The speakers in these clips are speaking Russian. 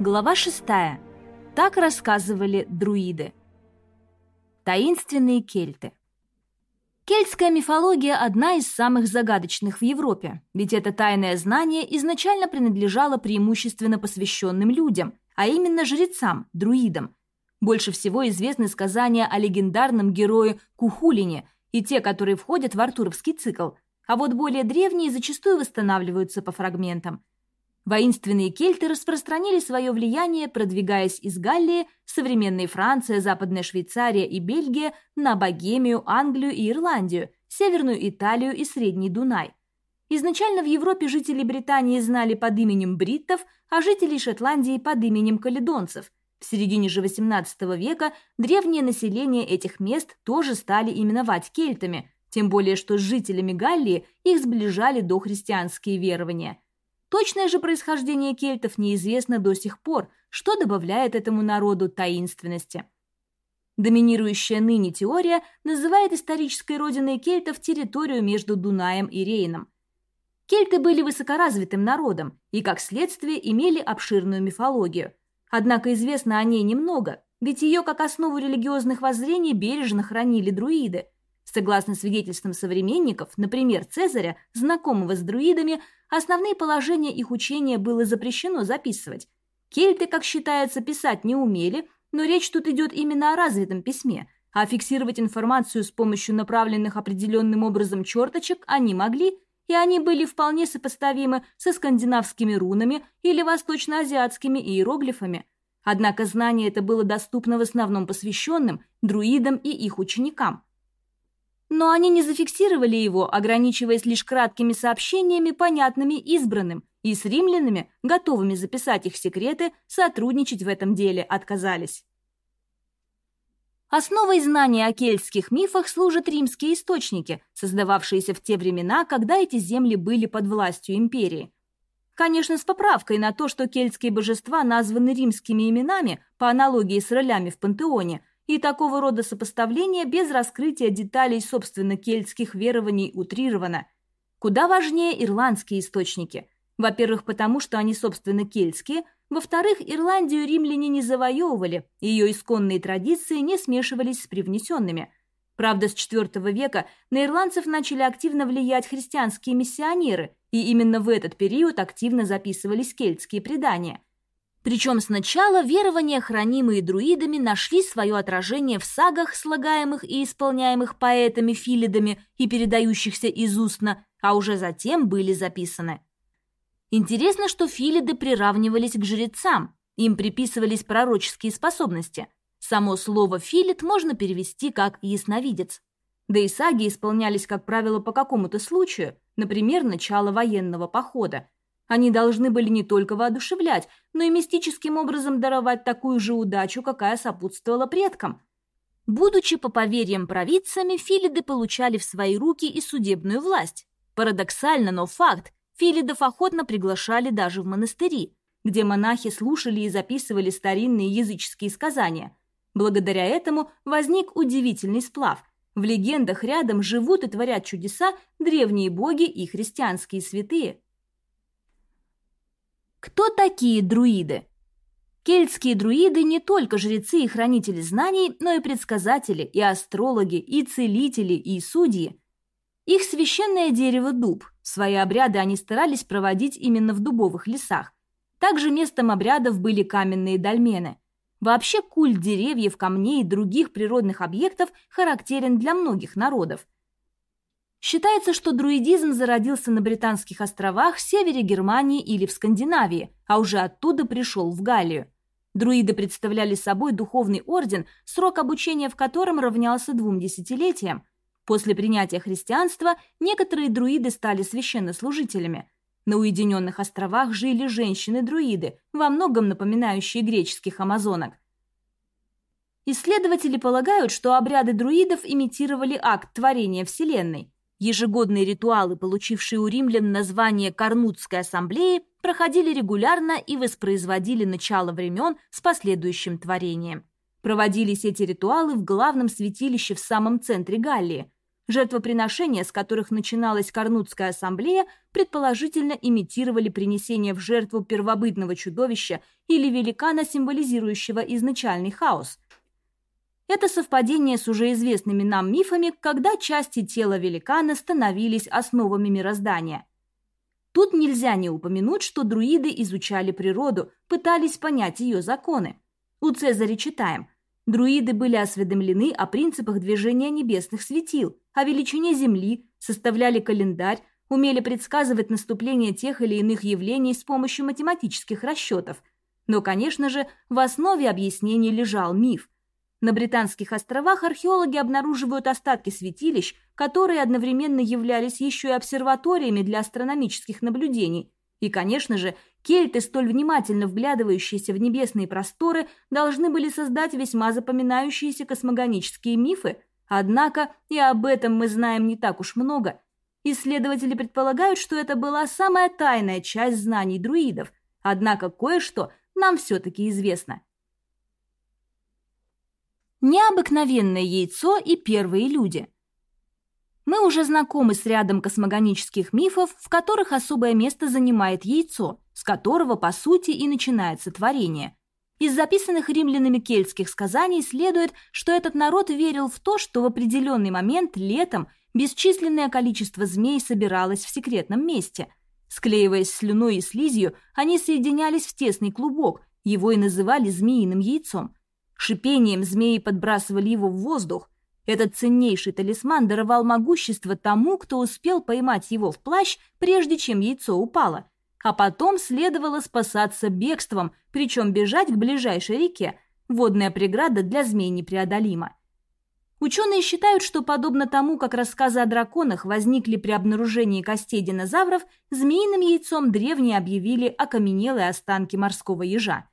Глава 6. Так рассказывали друиды. Таинственные кельты. Кельтская мифология – одна из самых загадочных в Европе, ведь это тайное знание изначально принадлежало преимущественно посвященным людям, а именно жрецам, друидам. Больше всего известны сказания о легендарном герое Кухулине и те, которые входят в Артуровский цикл, а вот более древние зачастую восстанавливаются по фрагментам – Воинственные кельты распространили свое влияние, продвигаясь из Галлии, современной Франция, Западная Швейцария и Бельгия на Богемию, Англию и Ирландию, Северную Италию и Средний Дунай. Изначально в Европе жители Британии знали под именем бриттов, а жителей Шотландии под именем каледонцев. В середине же XVIII века древнее население этих мест тоже стали именовать кельтами, тем более что с жителями Галлии их сближали дохристианские верования – Точное же происхождение кельтов неизвестно до сих пор, что добавляет этому народу таинственности. Доминирующая ныне теория называет исторической родиной кельтов территорию между Дунаем и Рейном. Кельты были высокоразвитым народом и, как следствие, имели обширную мифологию. Однако известно о ней немного, ведь ее как основу религиозных воззрений бережно хранили друиды – Согласно свидетельствам современников, например, Цезаря, знакомого с друидами, основные положения их учения было запрещено записывать. Кельты, как считается, писать не умели, но речь тут идет именно о развитом письме, а фиксировать информацию с помощью направленных определенным образом черточек они могли, и они были вполне сопоставимы со скандинавскими рунами или восточноазиатскими иероглифами. Однако знание это было доступно в основном посвященным, друидам и их ученикам – но они не зафиксировали его, ограничиваясь лишь краткими сообщениями, понятными избранным, и с римлянами, готовыми записать их секреты, сотрудничать в этом деле отказались. Основой знания о кельтских мифах служат римские источники, создававшиеся в те времена, когда эти земли были под властью империи. Конечно, с поправкой на то, что кельтские божества названы римскими именами по аналогии с ролями в пантеоне, и такого рода сопоставление без раскрытия деталей собственно кельтских верований утрировано. Куда важнее ирландские источники. Во-первых, потому что они, собственно, кельтские. Во-вторых, Ирландию римляне не завоевывали, ее исконные традиции не смешивались с привнесенными. Правда, с IV века на ирландцев начали активно влиять христианские миссионеры, и именно в этот период активно записывались кельтские предания – причем сначала верования, хранимые друидами, нашли свое отражение в сагах, слагаемых и исполняемых поэтами-филидами и передающихся из устно, а уже затем были записаны. Интересно, что филиды приравнивались к жрецам, им приписывались пророческие способности. Само слово «филид» можно перевести как «ясновидец». Да и саги исполнялись, как правило, по какому-то случаю, например, начало военного похода – они должны были не только воодушевлять, но и мистическим образом даровать такую же удачу, какая сопутствовала предкам. Будучи по поверьям провидцами, филиды получали в свои руки и судебную власть. Парадоксально, но факт, филидов охотно приглашали даже в монастыри, где монахи слушали и записывали старинные языческие сказания. Благодаря этому возник удивительный сплав. В легендах рядом живут и творят чудеса древние боги и христианские святые – кто такие друиды? Кельтские друиды не только жрецы и хранители знаний, но и предсказатели, и астрологи, и целители, и судьи. Их священное дерево – дуб. Свои обряды они старались проводить именно в дубовых лесах. Также местом обрядов были каменные дольмены. Вообще культ деревьев, камней и других природных объектов характерен для многих народов – Считается, что друидизм зародился на Британских островах, в севере Германии или в Скандинавии, а уже оттуда пришел в Галлию. Друиды представляли собой духовный орден, срок обучения в котором равнялся двум десятилетиям. После принятия христианства некоторые друиды стали священнослужителями. На уединенных островах жили женщины-друиды, во многом напоминающие греческих амазонок. Исследователи полагают, что обряды друидов имитировали акт творения Вселенной – Ежегодные ритуалы, получившие у римлян название Карнутской ассамблеи, проходили регулярно и воспроизводили начало времен с последующим творением. Проводились эти ритуалы в главном святилище в самом центре Галлии. Жертвоприношения, с которых начиналась Карнутская ассамблея, предположительно имитировали принесение в жертву первобытного чудовища или великана, символизирующего изначальный хаос. Это совпадение с уже известными нам мифами, когда части тела великана становились основами мироздания. Тут нельзя не упомянуть, что друиды изучали природу, пытались понять ее законы. У Цезаря читаем – Друиды были осведомлены о принципах движения небесных светил, о величине Земли, составляли календарь, умели предсказывать наступление тех или иных явлений с помощью математических расчетов. Но, конечно же, в основе объяснений лежал миф. На Британских островах археологи обнаруживают остатки святилищ, которые одновременно являлись еще и обсерваториями для астрономических наблюдений. И, конечно же, Кельты, столь внимательно вглядывающиеся в небесные просторы, должны были создать весьма запоминающиеся космогонические мифы, однако и об этом мы знаем не так уж много. Исследователи предполагают, что это была самая тайная часть знаний друидов, однако кое-что нам все-таки известно. Необыкновенное яйцо и первые люди – мы уже знакомы с рядом космогонических мифов, в которых особое место занимает яйцо, с которого, по сути, и начинается творение. Из записанных римлянами кельтских сказаний следует, что этот народ верил в то, что в определенный момент летом бесчисленное количество змей собиралось в секретном месте. Склеиваясь слюной и слизью, они соединялись в тесный клубок, его и называли змеиным яйцом. Шипением змеи подбрасывали его в воздух, этот ценнейший талисман даровал могущество тому, кто успел поймать его в плащ, прежде чем яйцо упало. А потом следовало спасаться бегством, причем бежать к ближайшей реке. Водная преграда для змей непреодолима. Ученые считают, что подобно тому, как рассказы о драконах возникли при обнаружении костей динозавров, змеиным яйцом древние объявили окаменелые останки морского ежа.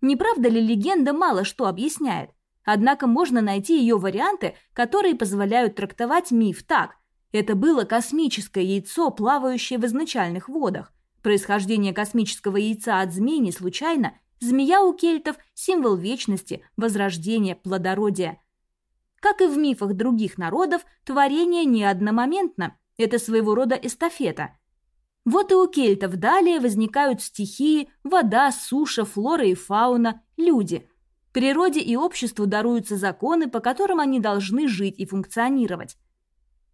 Не правда ли легенда мало что объясняет? Однако можно найти ее варианты, которые позволяют трактовать миф так. Это было космическое яйцо, плавающее в изначальных водах. Происхождение космического яйца от змей не случайно. Змея у кельтов – символ вечности, возрождения, плодородия. Как и в мифах других народов, творение не одномоментно. Это своего рода эстафета. Вот и у кельтов далее возникают стихии, вода, суша, флора и фауна, люди – Природе и обществу даруются законы, по которым они должны жить и функционировать.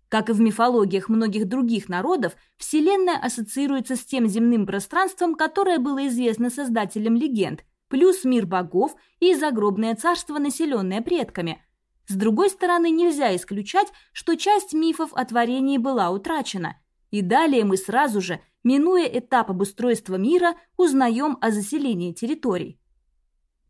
Как и в мифологиях многих других народов, Вселенная ассоциируется с тем земным пространством, которое было известно создателям легенд, плюс мир богов и загробное царство, населенное предками. С другой стороны, нельзя исключать, что часть мифов о творении была утрачена. И далее мы сразу же, минуя этап обустройства мира, узнаем о заселении территорий.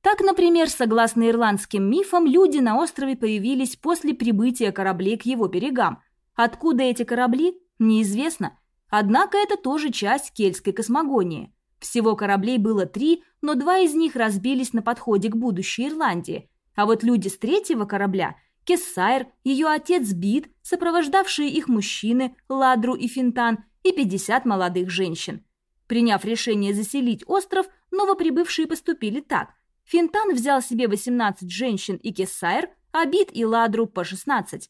Так, например, согласно ирландским мифам, люди на острове появились после прибытия кораблей к его берегам. Откуда эти корабли, неизвестно. Однако это тоже часть кельтской космогонии. Всего кораблей было три, но два из них разбились на подходе к будущей Ирландии. А вот люди с третьего корабля – Кессайр, ее отец Бит, сопровождавшие их мужчины, Ладру и Финтан, и 50 молодых женщин. Приняв решение заселить остров, новоприбывшие поступили так – Финтан взял себе 18 женщин и Кессайр, а Бит и Ладру по 16.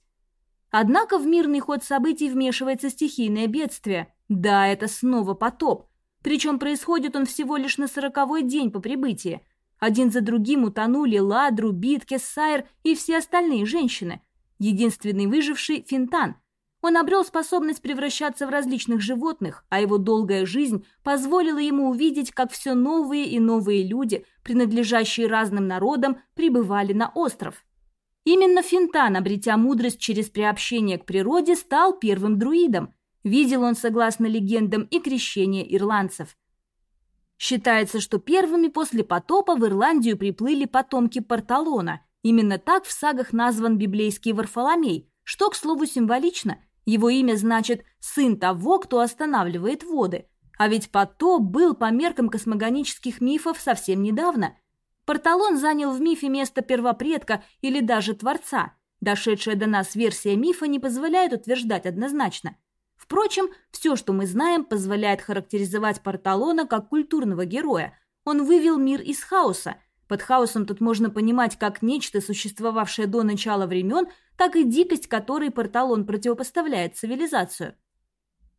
Однако в мирный ход событий вмешивается стихийное бедствие. Да, это снова потоп. Причем происходит он всего лишь на сороковой день по прибытии. Один за другим утонули Ладру, Бит, Кессайр и все остальные женщины. Единственный выживший – Финтан – он обрел способность превращаться в различных животных, а его долгая жизнь позволила ему увидеть, как все новые и новые люди, принадлежащие разным народам, прибывали на остров. Именно Финтан, обретя мудрость через приобщение к природе, стал первым друидом. Видел он, согласно легендам, и крещение ирландцев. Считается, что первыми после потопа в Ирландию приплыли потомки Порталона. Именно так в сагах назван библейский Варфоломей, что, к слову, символично, его имя значит «сын того, кто останавливает воды». А ведь потоп был по меркам космогонических мифов совсем недавно. Порталон занял в мифе место первопредка или даже творца. Дошедшая до нас версия мифа не позволяет утверждать однозначно. Впрочем, все, что мы знаем, позволяет характеризовать Порталона как культурного героя. Он вывел мир из хаоса. Под хаосом тут можно понимать как нечто, существовавшее до начала времен, так и дикость, которой Порталон противопоставляет цивилизацию.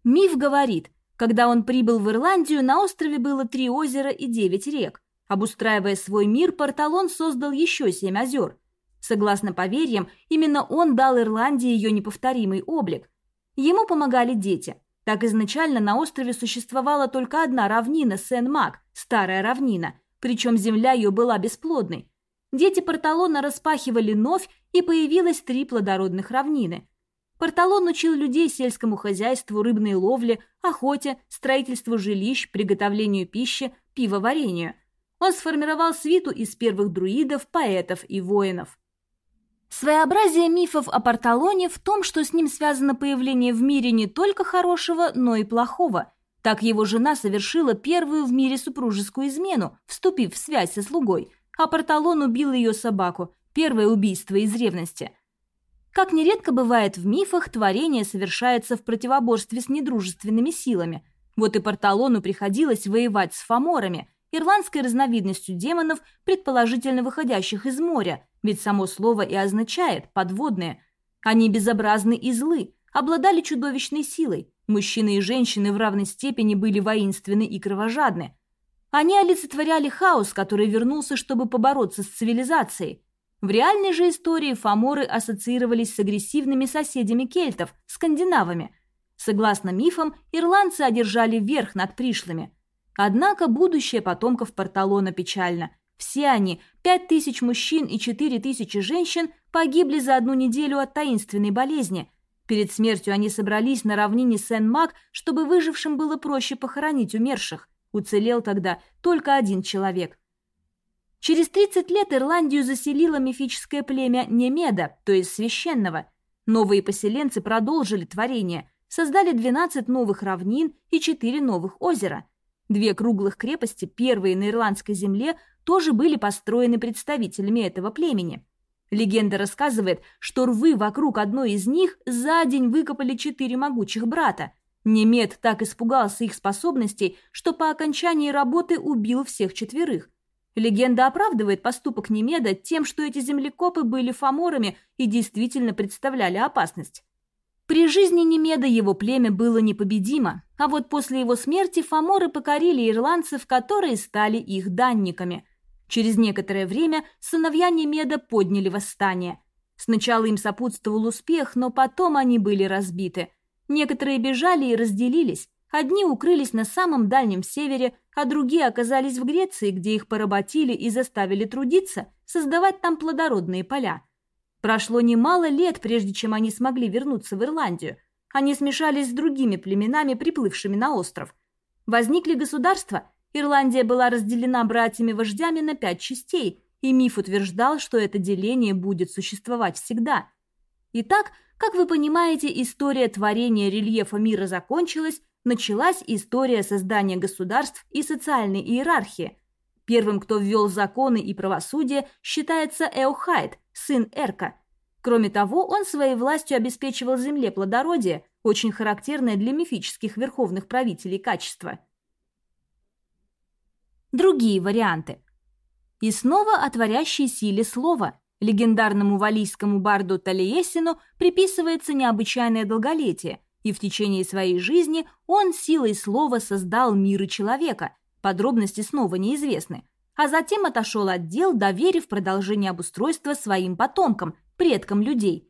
Миф говорит, когда он прибыл в Ирландию, на острове было три озера и девять рек. Обустраивая свой мир, Порталон создал еще семь озер. Согласно поверьям, именно он дал Ирландии ее неповторимый облик. Ему помогали дети. Так изначально на острове существовала только одна равнина Сен-Мак, старая равнина – причем земля ее была бесплодной. Дети Порталона распахивали новь, и появилось три плодородных равнины. Порталон учил людей сельскому хозяйству, рыбной ловле, охоте, строительству жилищ, приготовлению пищи, пивоварению. Он сформировал свиту из первых друидов, поэтов и воинов. Своеобразие мифов о Порталоне в том, что с ним связано появление в мире не только хорошего, но и плохого – так его жена совершила первую в мире супружескую измену, вступив в связь со слугой, а Порталон убил ее собаку, первое убийство из ревности. Как нередко бывает в мифах, творение совершается в противоборстве с недружественными силами. Вот и Порталону приходилось воевать с фаморами, ирландской разновидностью демонов, предположительно выходящих из моря, ведь само слово и означает «подводные». Они безобразны и злы, обладали чудовищной силой, Мужчины и женщины в равной степени были воинственны и кровожадны. Они олицетворяли хаос, который вернулся, чтобы побороться с цивилизацией. В реальной же истории фаморы ассоциировались с агрессивными соседями кельтов, скандинавами. Согласно мифам, ирландцы одержали верх над пришлыми. Однако будущее потомков Порталона печально. Все они, пять тысяч мужчин и четыре тысячи женщин, погибли за одну неделю от таинственной болезни – Перед смертью они собрались на равнине Сен-Мак, чтобы выжившим было проще похоронить умерших. Уцелел тогда только один человек. Через 30 лет Ирландию заселило мифическое племя Немеда, то есть священного. Новые поселенцы продолжили творение, создали 12 новых равнин и 4 новых озера. Две круглых крепости, первые на ирландской земле, тоже были построены представителями этого племени. Легенда рассказывает, что рвы вокруг одной из них за день выкопали четыре могучих брата. Немед так испугался их способностей, что по окончании работы убил всех четверых. Легенда оправдывает поступок Немеда тем, что эти землекопы были фаморами и действительно представляли опасность. При жизни Немеда его племя было непобедимо, а вот после его смерти фаморы покорили ирландцев, которые стали их данниками – Через некоторое время сыновья Немеда подняли восстание. Сначала им сопутствовал успех, но потом они были разбиты. Некоторые бежали и разделились. Одни укрылись на самом дальнем севере, а другие оказались в Греции, где их поработили и заставили трудиться, создавать там плодородные поля. Прошло немало лет, прежде чем они смогли вернуться в Ирландию. Они смешались с другими племенами, приплывшими на остров. Возникли государства – Ирландия была разделена братьями-вождями на пять частей, и миф утверждал, что это деление будет существовать всегда. Итак, как вы понимаете, история творения рельефа мира закончилась, началась история создания государств и социальной иерархии. Первым, кто ввел законы и правосудие, считается Эохайд, сын Эрка. Кроме того, он своей властью обеспечивал земле плодородие, очень характерное для мифических верховных правителей качество – другие варианты. И снова о творящей силе слова. Легендарному валийскому барду Талиесину приписывается необычайное долголетие, и в течение своей жизни он силой слова создал мир и человека, подробности снова неизвестны, а затем отошел от дел, доверив продолжение обустройства своим потомкам, предкам людей.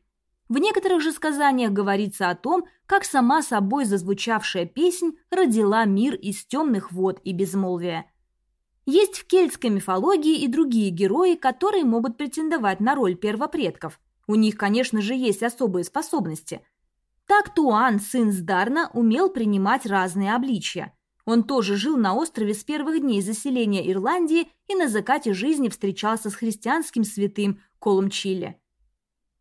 В некоторых же сказаниях говорится о том, как сама собой зазвучавшая песнь родила мир из темных вод и безмолвия – есть в кельтской мифологии и другие герои, которые могут претендовать на роль первопредков. У них, конечно же, есть особые способности. Так Туан, сын Сдарна, умел принимать разные обличья. Он тоже жил на острове с первых дней заселения Ирландии и на закате жизни встречался с христианским святым Колом Чили.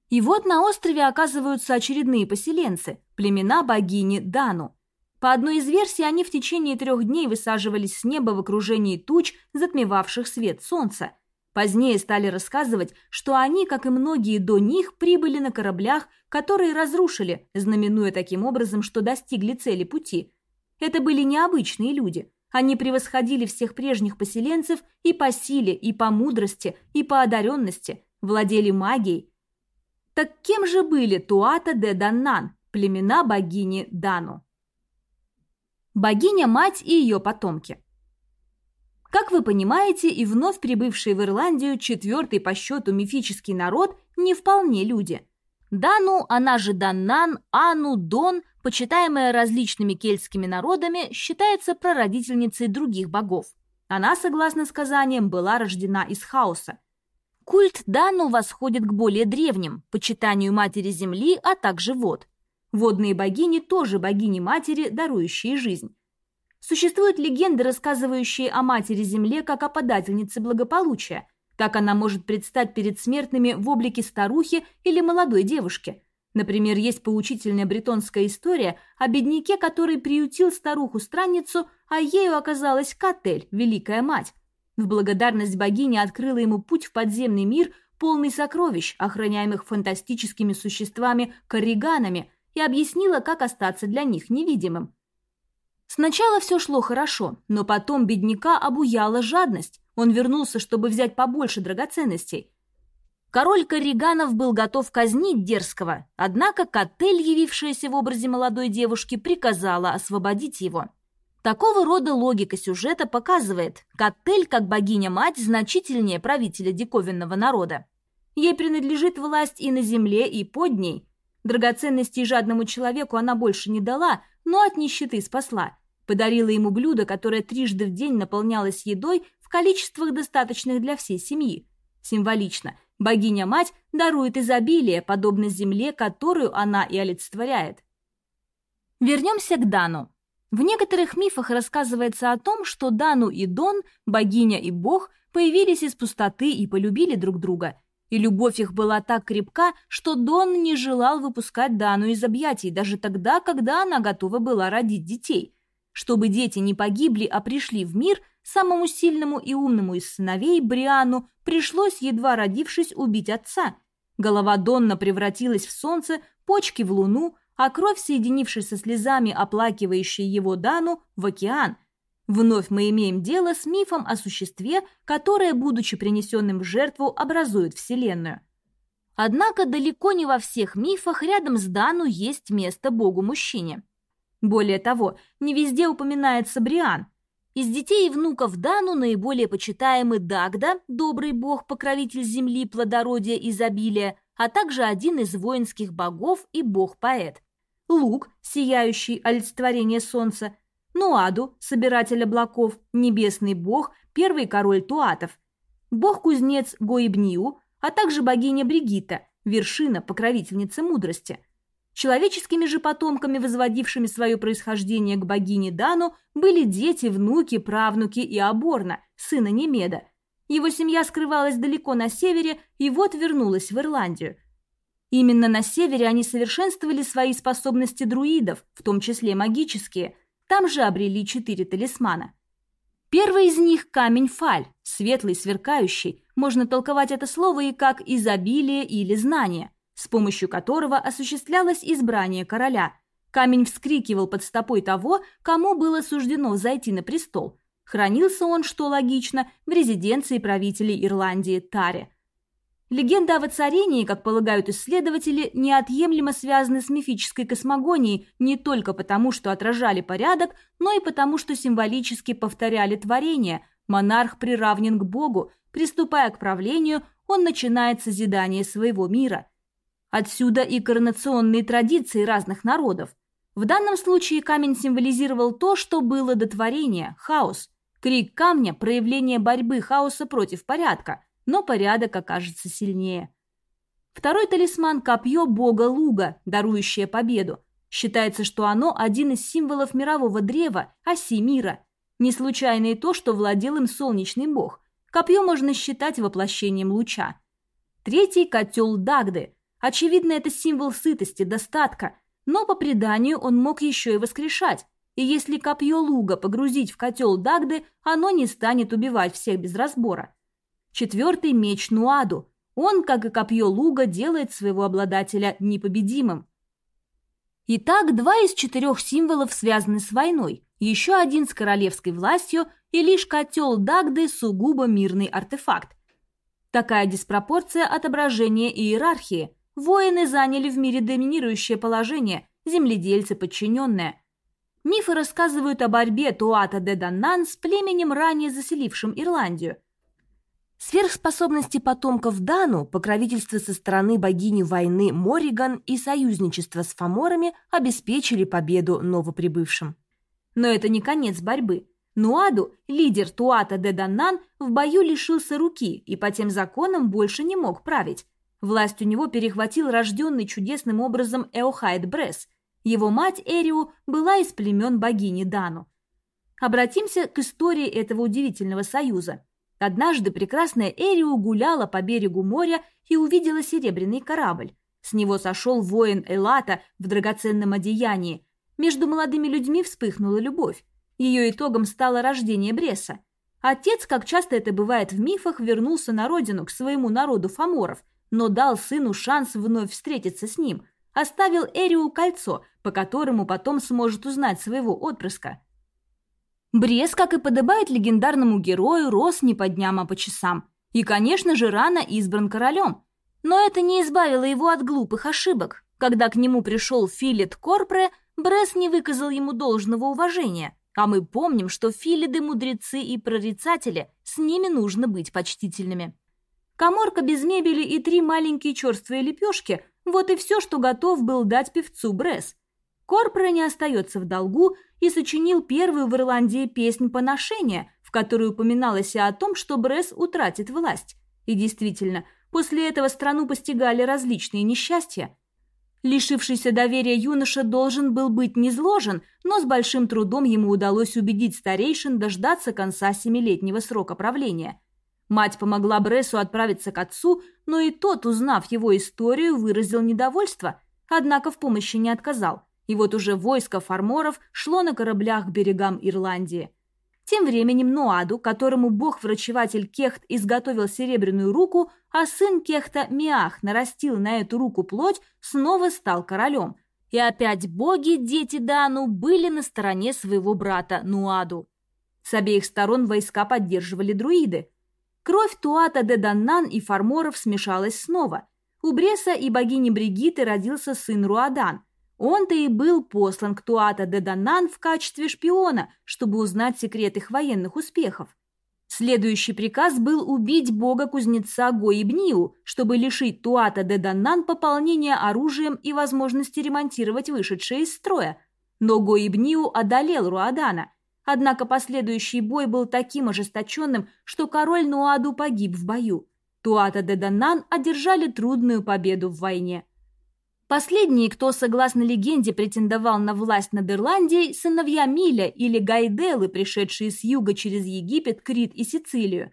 И вот на острове оказываются очередные поселенцы, племена богини Дану. По одной из версий, они в течение трех дней высаживались с неба в окружении туч, затмевавших свет солнца. Позднее стали рассказывать, что они, как и многие до них, прибыли на кораблях, которые разрушили, знаменуя таким образом, что достигли цели пути. Это были необычные люди. Они превосходили всех прежних поселенцев и по силе, и по мудрости, и по одаренности, владели магией. Так кем же были Туата де Даннан, племена богини Дану? Богиня-мать и ее потомки. Как вы понимаете, и вновь прибывший в Ирландию четвертый по счету мифический народ не вполне люди. Дану, она же Даннан, Ану, Дон, почитаемая различными кельтскими народами, считается прародительницей других богов. Она, согласно сказаниям, была рождена из хаоса. Культ Дану восходит к более древним, почитанию матери земли, а также вод. Водные богини тоже богини-матери, дарующие жизнь. Существуют легенды, рассказывающие о матери-земле как о подательнице благополучия. Так она может предстать перед смертными в облике старухи или молодой девушки. Например, есть поучительная бретонская история о бедняке, который приютил старуху-странницу, а ею оказалась Катель, Великая Мать. В благодарность богине открыла ему путь в подземный мир, полный сокровищ, охраняемых фантастическими существами-корриганами – и объяснила, как остаться для них невидимым. Сначала все шло хорошо, но потом бедняка обуяла жадность. Он вернулся, чтобы взять побольше драгоценностей. Король Корриганов был готов казнить дерзкого, однако Котель, явившаяся в образе молодой девушки, приказала освободить его. Такого рода логика сюжета показывает, Котель, как богиня-мать, значительнее правителя диковинного народа. Ей принадлежит власть и на земле, и под ней, Драгоценностей жадному человеку она больше не дала, но от нищеты спасла. Подарила ему блюдо, которое трижды в день наполнялось едой в количествах, достаточных для всей семьи. Символично. Богиня-мать дарует изобилие, подобно земле, которую она и олицетворяет. Вернемся к Дану. В некоторых мифах рассказывается о том, что Дану и Дон, богиня и бог, появились из пустоты и полюбили друг друга – и любовь их была так крепка, что Дон не желал выпускать Дану из объятий даже тогда, когда она готова была родить детей. Чтобы дети не погибли, а пришли в мир, самому сильному и умному из сыновей, Бриану, пришлось, едва родившись, убить отца. Голова Донна превратилась в солнце, почки в луну, а кровь, соединившись со слезами, оплакивающей его Дану, в океан – Вновь мы имеем дело с мифом о существе, которое, будучи принесенным в жертву, образует Вселенную. Однако далеко не во всех мифах рядом с Дану есть место богу-мужчине. Более того, не везде упоминается Бриан. Из детей и внуков Дану наиболее почитаемый Дагда, добрый бог, покровитель земли, плодородия, изобилия, а также один из воинских богов и бог-поэт. Лук, сияющий олицетворение солнца, Нуаду, собиратель облаков, небесный бог, первый король туатов, бог-кузнец Гоибниу, а также богиня Бригита, вершина, покровительница мудрости. Человеческими же потомками, возводившими свое происхождение к богине Дану, были дети, внуки, правнуки и Аборна, сына Немеда. Его семья скрывалась далеко на севере и вот вернулась в Ирландию. Именно на севере они совершенствовали свои способности друидов, в том числе магические – там же обрели четыре талисмана. Первый из них – камень-фаль, светлый, сверкающий. Можно толковать это слово и как изобилие или знание, с помощью которого осуществлялось избрание короля. Камень вскрикивал под стопой того, кому было суждено зайти на престол. Хранился он, что логично, в резиденции правителей Ирландии Таре – Легенда о воцарении, как полагают исследователи, неотъемлемо связаны с мифической космогонией не только потому, что отражали порядок, но и потому, что символически повторяли творение. Монарх приравнен к Богу, приступая к правлению, он начинает созидание своего мира. Отсюда и коронационные традиции разных народов. В данном случае камень символизировал то, что было до творения – хаос. Крик камня – проявление борьбы хаоса против порядка – но порядок окажется сильнее. Второй талисман – копье бога Луга, дарующее победу. Считается, что оно один из символов мирового древа, оси мира. Не случайно и то, что владел им солнечный бог. Копье можно считать воплощением луча. Третий – котел Дагды. Очевидно, это символ сытости, достатка, но по преданию он мог еще и воскрешать. И если копье луга погрузить в котел Дагды, оно не станет убивать всех без разбора. Четвертый меч Нуаду. Он, как и копье луга, делает своего обладателя непобедимым. Итак, два из четырех символов связаны с войной. еще один с королевской властью и лишь котел Дагды сугубо мирный артефакт. Такая диспропорция отображения иерархии. Воины заняли в мире доминирующее положение, земледельцы подчиненные. Мифы рассказывают о борьбе Туата де Даннан с племенем, ранее заселившим Ирландию. Сверхспособности потомков Дану, покровительство со стороны богини войны Мориган и союзничество с фаморами обеспечили победу новоприбывшим. Но это не конец борьбы. Нуаду, лидер Туата де Даннан, в бою лишился руки и по тем законам больше не мог править. Власть у него перехватил рожденный чудесным образом Эохайд Брес. Его мать Эриу была из племен богини Дану. Обратимся к истории этого удивительного союза. Однажды прекрасная Эриу гуляла по берегу моря и увидела серебряный корабль. С него сошел воин Элата в драгоценном одеянии, между молодыми людьми вспыхнула любовь. Ее итогом стало рождение Бреса. Отец, как часто это бывает в мифах, вернулся на родину, к своему народу фаморов, но дал сыну шанс вновь встретиться с ним. Оставил Эриу кольцо, по которому потом сможет узнать своего отпрыска. Брес, как и подобает легендарному герою, рос не по дням, а по часам. И, конечно же, рано избран королем. Но это не избавило его от глупых ошибок. Когда к нему пришел Филет Корпре – Брес не выказал ему должного уважения, а мы помним, что филиды – мудрецы и прорицатели, с ними нужно быть почтительными. Коморка без мебели и три маленькие черствые лепешки – вот и все, что готов был дать певцу Брес. Корпора не остается в долгу и сочинил первую в Ирландии песнь поношения, в которой упоминалось о том, что Брес утратит власть. И действительно, после этого страну постигали различные несчастья – Лишившийся доверия юноша должен был быть низложен, но с большим трудом ему удалось убедить старейшин дождаться конца семилетнего срока правления. Мать помогла Бресу отправиться к отцу, но и тот, узнав его историю, выразил недовольство, однако в помощи не отказал. И вот уже войско фарморов шло на кораблях к берегам Ирландии. Тем временем Ноаду, которому бог-врачеватель Кехт изготовил серебряную руку, а сын Кехта Миах нарастил на эту руку плоть, снова стал королем. И опять боги, дети Дану, были на стороне своего брата Нуаду. С обеих сторон войска поддерживали друиды. Кровь Туата де Даннан и Фарморов смешалась снова. У Бреса и богини Бригиты родился сын Руадан, он-то и был послан к Туата де Данан в качестве шпиона, чтобы узнать секрет их военных успехов. Следующий приказ был убить бога-кузнеца Гоибниу, чтобы лишить Туата де Даннан пополнения оружием и возможности ремонтировать вышедшее из строя. Но Гоибниу одолел Руадана. Однако последующий бой был таким ожесточенным, что король Нуаду погиб в бою. Туата де Даннан одержали трудную победу в войне. Последние, кто, согласно легенде, претендовал на власть над Ирландией, сыновья Миля или Гайделы, пришедшие с юга через Египет, Крит и Сицилию.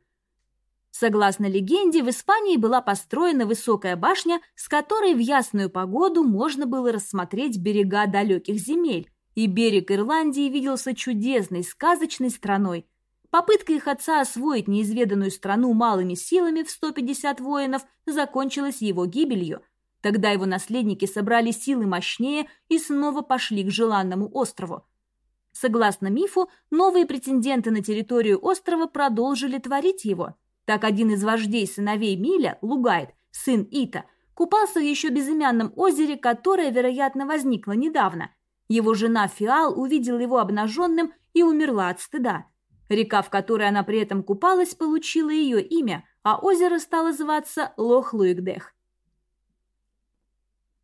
Согласно легенде, в Испании была построена высокая башня, с которой в ясную погоду можно было рассмотреть берега далеких земель, и берег Ирландии виделся чудесной, сказочной страной. Попытка их отца освоить неизведанную страну малыми силами в 150 воинов закончилась его гибелью – Тогда его наследники собрали силы мощнее и снова пошли к желанному острову. Согласно мифу, новые претенденты на территорию острова продолжили творить его. Так один из вождей сыновей Миля, Лугайт, сын Ита, купался в еще безымянном озере, которое, вероятно, возникло недавно. Его жена Фиал увидела его обнаженным и умерла от стыда. Река, в которой она при этом купалась, получила ее имя, а озеро стало зваться Лох-Луикдех.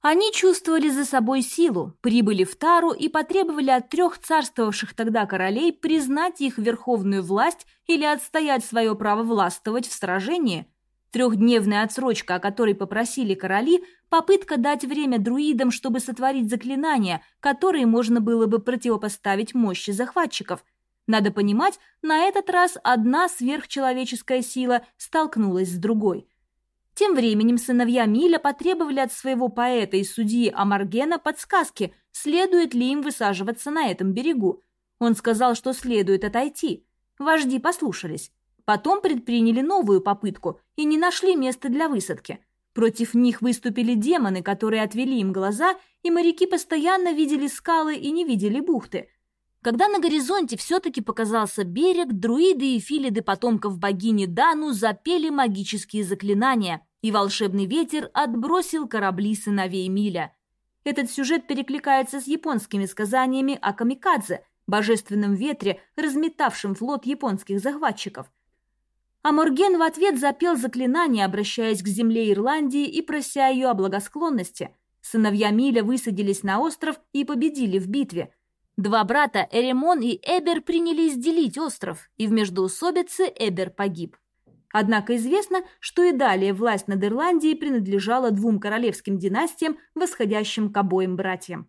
Они чувствовали за собой силу, прибыли в Тару и потребовали от трех царствовавших тогда королей признать их верховную власть или отстоять свое право властвовать в сражении. Трехдневная отсрочка, о которой попросили короли, попытка дать время друидам, чтобы сотворить заклинания, которые можно было бы противопоставить мощи захватчиков. Надо понимать, на этот раз одна сверхчеловеческая сила столкнулась с другой – тем временем сыновья Миля потребовали от своего поэта и судьи Амаргена подсказки, следует ли им высаживаться на этом берегу. Он сказал, что следует отойти. Вожди послушались. Потом предприняли новую попытку и не нашли места для высадки. Против них выступили демоны, которые отвели им глаза, и моряки постоянно видели скалы и не видели бухты. Когда на горизонте все-таки показался берег, друиды и филиды потомков богини Дану запели магические заклинания, и волшебный ветер отбросил корабли сыновей Миля. Этот сюжет перекликается с японскими сказаниями о камикадзе, божественном ветре, разметавшем флот японских захватчиков. А Морген в ответ запел заклинание, обращаясь к земле Ирландии и прося ее о благосклонности. Сыновья Миля высадились на остров и победили в битве. Два брата, Эремон и Эбер, принялись делить остров, и в междоусобице Эбер погиб. Однако известно, что и далее власть над Ирландией принадлежала двум королевским династиям, восходящим к обоим братьям.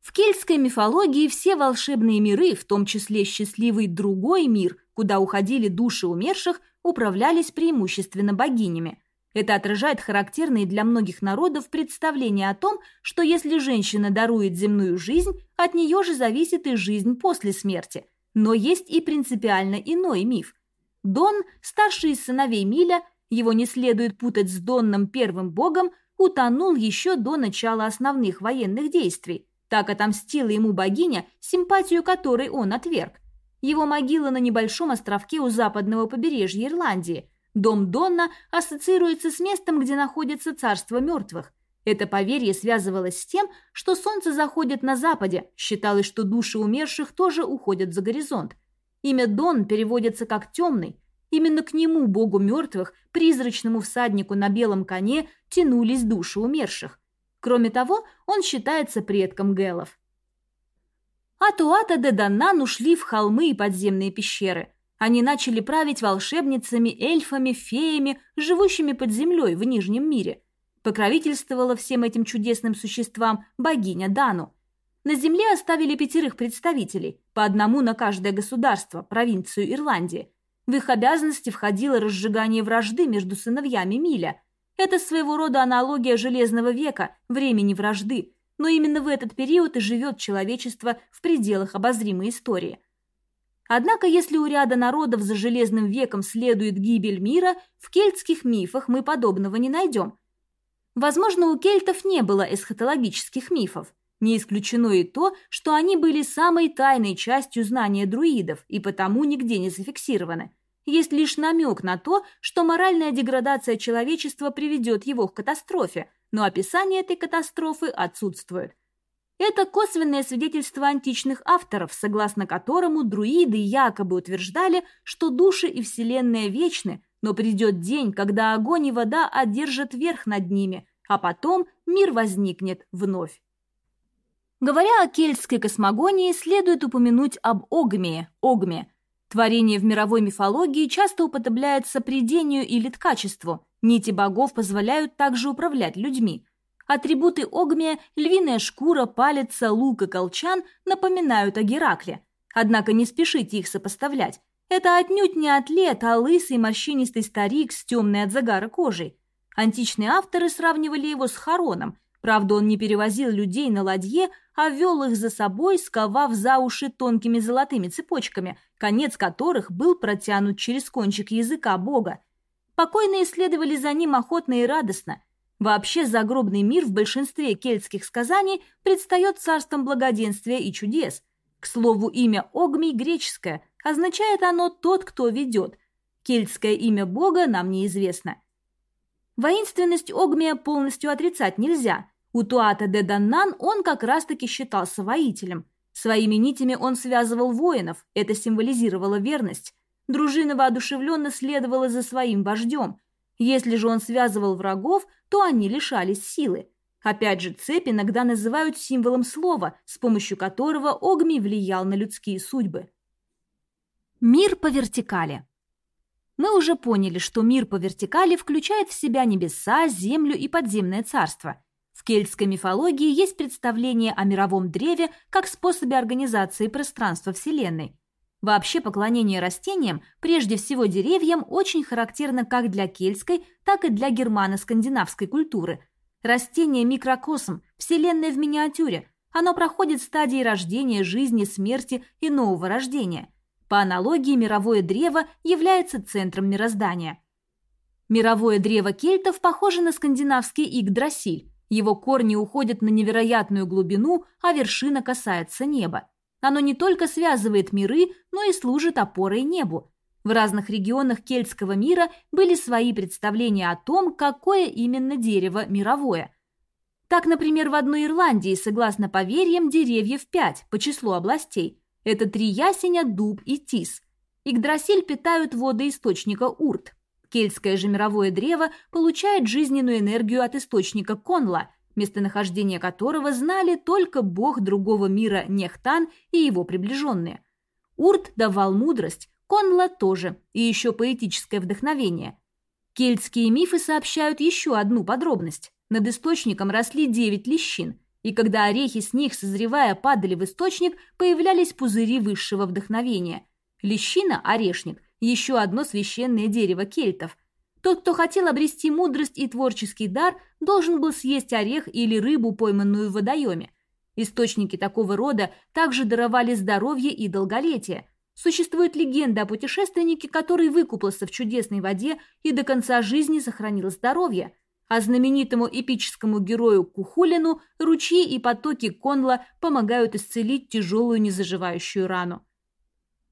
В кельтской мифологии все волшебные миры, в том числе счастливый другой мир, куда уходили души умерших, управлялись преимущественно богинями. Это отражает характерные для многих народов представление о том, что если женщина дарует земную жизнь, от нее же зависит и жизнь после смерти. Но есть и принципиально иной миф. Дон, старший из сыновей Миля, его не следует путать с Донном первым богом, утонул еще до начала основных военных действий. Так отомстила ему богиня, симпатию которой он отверг. Его могила на небольшом островке у западного побережья Ирландии. Дом Донна ассоциируется с местом, где находится царство мертвых. Это поверье связывалось с тем, что солнце заходит на западе, считалось, что души умерших тоже уходят за горизонт. Имя Дон переводится как «темный». Именно к нему, богу мертвых, призрачному всаднику на белом коне, тянулись души умерших. Кроме того, он считается предком гелов. Атуата де Даннан ушли в холмы и подземные пещеры. Они начали править волшебницами, эльфами, феями, живущими под землей в Нижнем мире. Покровительствовала всем этим чудесным существам богиня Дану. На земле оставили пятерых представителей, по одному на каждое государство, провинцию Ирландии. В их обязанности входило разжигание вражды между сыновьями Миля – это своего рода аналогия Железного века, времени вражды, но именно в этот период и живет человечество в пределах обозримой истории. Однако, если у ряда народов за Железным веком следует гибель мира, в кельтских мифах мы подобного не найдем. Возможно, у кельтов не было эсхатологических мифов. Не исключено и то, что они были самой тайной частью знания друидов и потому нигде не зафиксированы – есть лишь намек на то, что моральная деградация человечества приведет его к катастрофе, но описание этой катастрофы отсутствует. Это косвенное свидетельство античных авторов, согласно которому друиды якобы утверждали, что души и вселенная вечны, но придет день, когда огонь и вода одержат верх над ними, а потом мир возникнет вновь. Говоря о кельтской космогонии, следует упомянуть об Огмее, Огме, Творение в мировой мифологии часто употребляется придению или ткачеству. Нити богов позволяют также управлять людьми. Атрибуты Огмия – львиная шкура, палец, лук и колчан – напоминают о Геракле. Однако не спешите их сопоставлять. Это отнюдь не атлет, а лысый морщинистый старик с темной от загара кожей. Античные авторы сравнивали его с Хароном. Правда, он не перевозил людей на ладье, а вел их за собой, сковав за уши тонкими золотыми цепочками, конец которых был протянут через кончик языка Бога. Покойные следовали за ним охотно и радостно. Вообще загробный мир в большинстве кельтских сказаний предстает царством благоденствия и чудес. К слову, имя Огмий греческое, означает оно «тот, кто ведет». Кельтское имя Бога нам неизвестно. Воинственность Огмия полностью отрицать нельзя – у Туата де Даннан он как раз-таки считался воителем. Своими нитями он связывал воинов, это символизировало верность. Дружина воодушевленно следовала за своим вождем. Если же он связывал врагов, то они лишались силы. Опять же, цепь иногда называют символом слова, с помощью которого Огми влиял на людские судьбы. Мир по вертикали. Мы уже поняли, что мир по вертикали включает в себя небеса, землю и подземное царство – в кельтской мифологии есть представление о мировом древе как способе организации пространства Вселенной. Вообще поклонение растениям, прежде всего деревьям, очень характерно как для кельтской, так и для германо-скандинавской культуры. Растение – микрокосм, Вселенная в миниатюре. Оно проходит стадии рождения, жизни, смерти и нового рождения. По аналогии, мировое древо является центром мироздания. Мировое древо кельтов похоже на скандинавский Игдрасиль, его корни уходят на невероятную глубину, а вершина касается неба. Оно не только связывает миры, но и служит опорой небу. В разных регионах кельтского мира были свои представления о том, какое именно дерево мировое. Так, например, в одной Ирландии, согласно поверьям, деревьев пять по числу областей. Это три ясеня, дуб и тис. Игдрасиль питают воды источника Урт. Кельтское же мировое древо получает жизненную энергию от источника Конла, местонахождение которого знали только бог другого мира Нехтан и его приближенные. Урт давал мудрость, Конла тоже, и еще поэтическое вдохновение. Кельтские мифы сообщают еще одну подробность. Над источником росли девять лещин, и когда орехи с них, созревая, падали в источник, появлялись пузыри высшего вдохновения. Лещина – орешник, еще одно священное дерево кельтов. Тот, кто хотел обрести мудрость и творческий дар, должен был съесть орех или рыбу, пойманную в водоеме. Источники такого рода также даровали здоровье и долголетие, Существует легенда о путешественнике, который выкупался в чудесной воде и до конца жизни сохранил здоровье. А знаменитому эпическому герою Кухулину ручьи и потоки Конла помогают исцелить тяжелую незаживающую рану.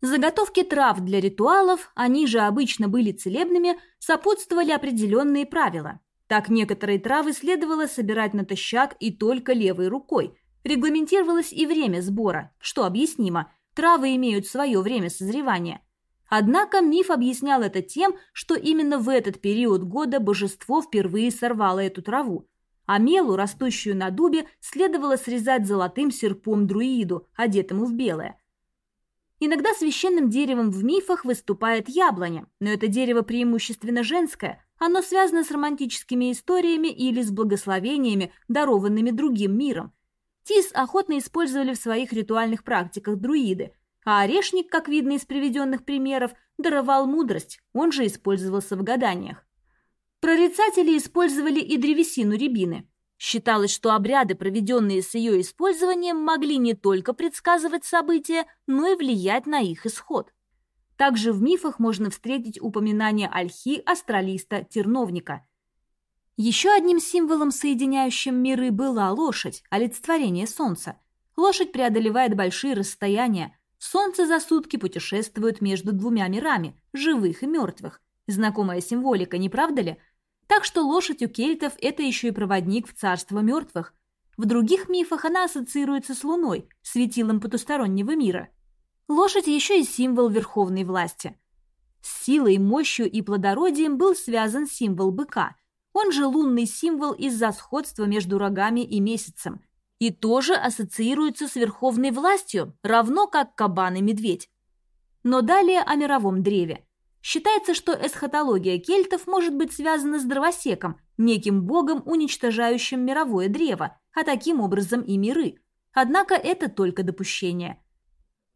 Заготовки трав для ритуалов, они же обычно были целебными, сопутствовали определенные правила. Так некоторые травы следовало собирать натощак и только левой рукой. Регламентировалось и время сбора, что объяснимо – Травы имеют свое время созревания. Однако миф объяснял это тем, что именно в этот период года божество впервые сорвало эту траву, а мелу, растущую на дубе, следовало срезать золотым серпом друиду, одетому в белое. Иногда священным деревом в мифах выступает яблоня, но это дерево преимущественно женское, оно связано с романтическими историями или с благословениями, дарованными другим миром, Тис охотно использовали в своих ритуальных практиках друиды, а орешник, как видно из приведенных примеров, даровал мудрость, он же использовался в гаданиях. Прорицатели использовали и древесину рябины. Считалось, что обряды, проведенные с ее использованием, могли не только предсказывать события, но и влиять на их исход. Также в мифах можно встретить упоминание ольхи, астралиста, терновника. Еще одним символом, соединяющим миры, была лошадь, олицетворение солнца. Лошадь преодолевает большие расстояния. Солнце за сутки путешествует между двумя мирами, живых и мертвых. Знакомая символика, не правда ли? Так что лошадь у кельтов – это еще и проводник в царство мертвых. В других мифах она ассоциируется с луной, светилом потустороннего мира. Лошадь еще и символ верховной власти. С силой, мощью и плодородием был связан символ быка – он же лунный символ из-за сходства между рогами и месяцем. И тоже ассоциируется с верховной властью, равно как кабан и медведь. Но далее о мировом древе. Считается, что эсхатология кельтов может быть связана с дровосеком, неким богом, уничтожающим мировое древо, а таким образом и миры. Однако это только допущение.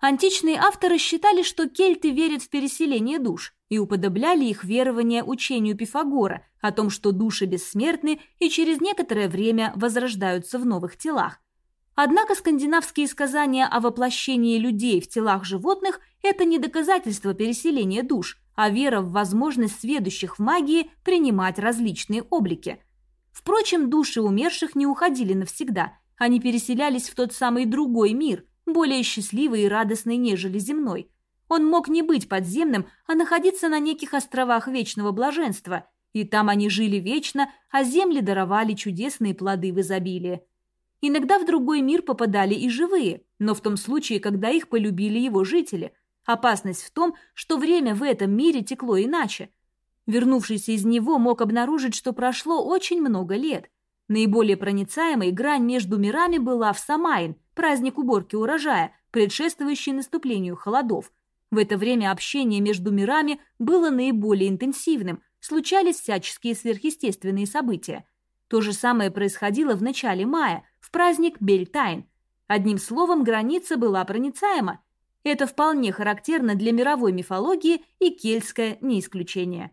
Античные авторы считали, что кельты верят в переселение душ и уподобляли их верование учению Пифагора о том, что души бессмертны и через некоторое время возрождаются в новых телах. Однако скандинавские сказания о воплощении людей в телах животных – это не доказательство переселения душ, а вера в возможность сведущих в магии принимать различные облики. Впрочем, души умерших не уходили навсегда, они переселялись в тот самый другой мир – более счастливый и радостный, нежели земной. Он мог не быть подземным, а находиться на неких островах вечного блаженства, и там они жили вечно, а земли даровали чудесные плоды в изобилии. Иногда в другой мир попадали и живые, но в том случае, когда их полюбили его жители. Опасность в том, что время в этом мире текло иначе. Вернувшийся из него мог обнаружить, что прошло очень много лет. Наиболее проницаемой грань между мирами была в Самайн, праздник уборки урожая, предшествующий наступлению холодов. В это время общение между мирами было наиболее интенсивным, случались всяческие сверхъестественные события. То же самое происходило в начале мая, в праздник Бельтайн. Одним словом, граница была проницаема. Это вполне характерно для мировой мифологии, и кельтское не исключение.